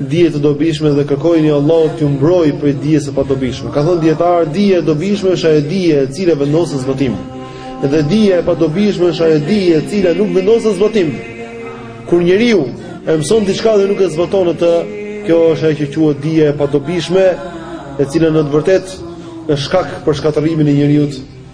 Dije të dobishme dhe kërkojini Allahut t'ju mbrojë prej dijes së padobishme. Kanë thënë dijetarët, dija e dobishme është ajo dije e cila vendoset në zbatim. Edhe dija e padobishme është ajo dije e cila nuk vendoset në zbatim. Kur njeriu e mëson diçka dhe nuk e zbaton atë, kjo është ajo që quhet dije e padobishme, e cila në të vërtetë është shkak për shkatërrimin e njeriut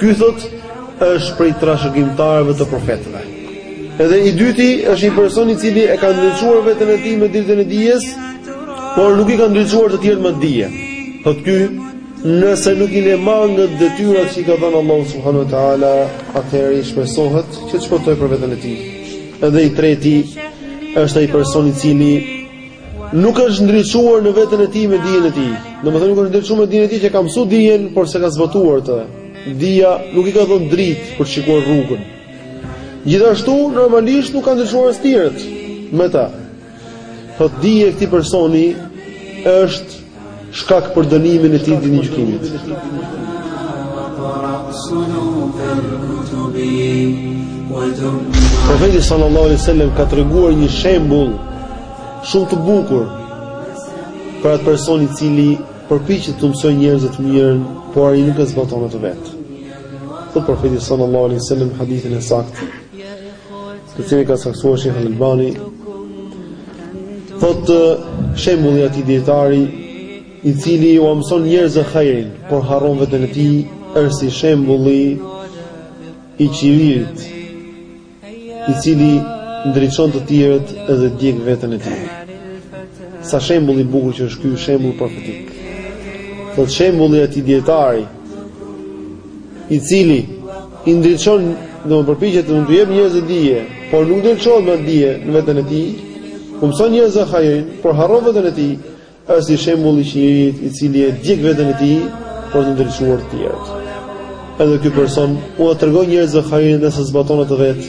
Ky thot është prej trashëgimtarëve të profetëve. Edhe i dyti është një person i cili e ka ndriçuar veten e tij me dritën e dijes, por nuk i ka ndriçuar të tjerët me dije. Thot ky, nëse nuk i le mangët detyrat që i ka dhënë Allahu subhanahu wa taala, atëherë i shpresohet që të shpëtojë për veten e tij. Edhe i treti është ai person i cili Nuk është ndriçuar në veten e tij me dijen e tij. Domethënë nuk është ndriçuar me dijen e tij që ka mësuar dijen, por s'e ka zbatuar atë. Dija nuk i ka dhënë dritë për të shikuar rrugën. Gjithashtu normalisht nuk ka ndriçuar as tjerët me të. Thot dija e këtij personi është Shkak për dënimin e tij ditën e gjykimit. Profeti sallallahu alaihi wasallam ka treguar një shembull shumë të bukur për atë person i cili përpiqet t'ua mësojë njerëzve të mirën, por ai nuk e zbaton atë vetë. Thot profeti sallallahu alaihi wasallam në hadithin e saktë. të cilin e ka saktësuar Sheikh Al-Albani thot shembulli i atij dijetari i cili ua mëson njerëzve hajrin por harron veten e tij është si shembulli i qiriut i cili ndriçon të tjerët edhe djeg veten e tij sa shembull i bukur që është ky shembull profetik thot shembulli i atij dijetari i cili i ndriçon, domethënë përpiqet t'u jep njerëzve dije, por nuk ndriçohet me dije në veten e tij. U mëson njerëzve hajrin, por harron veten e tij, është si shembulli i qiriut i cili e djeg veten e tij për të ndriçuar të tjerët. Edhe ky person ua tregon njerëzve hajrin dhe s'e zbaton atë vetë,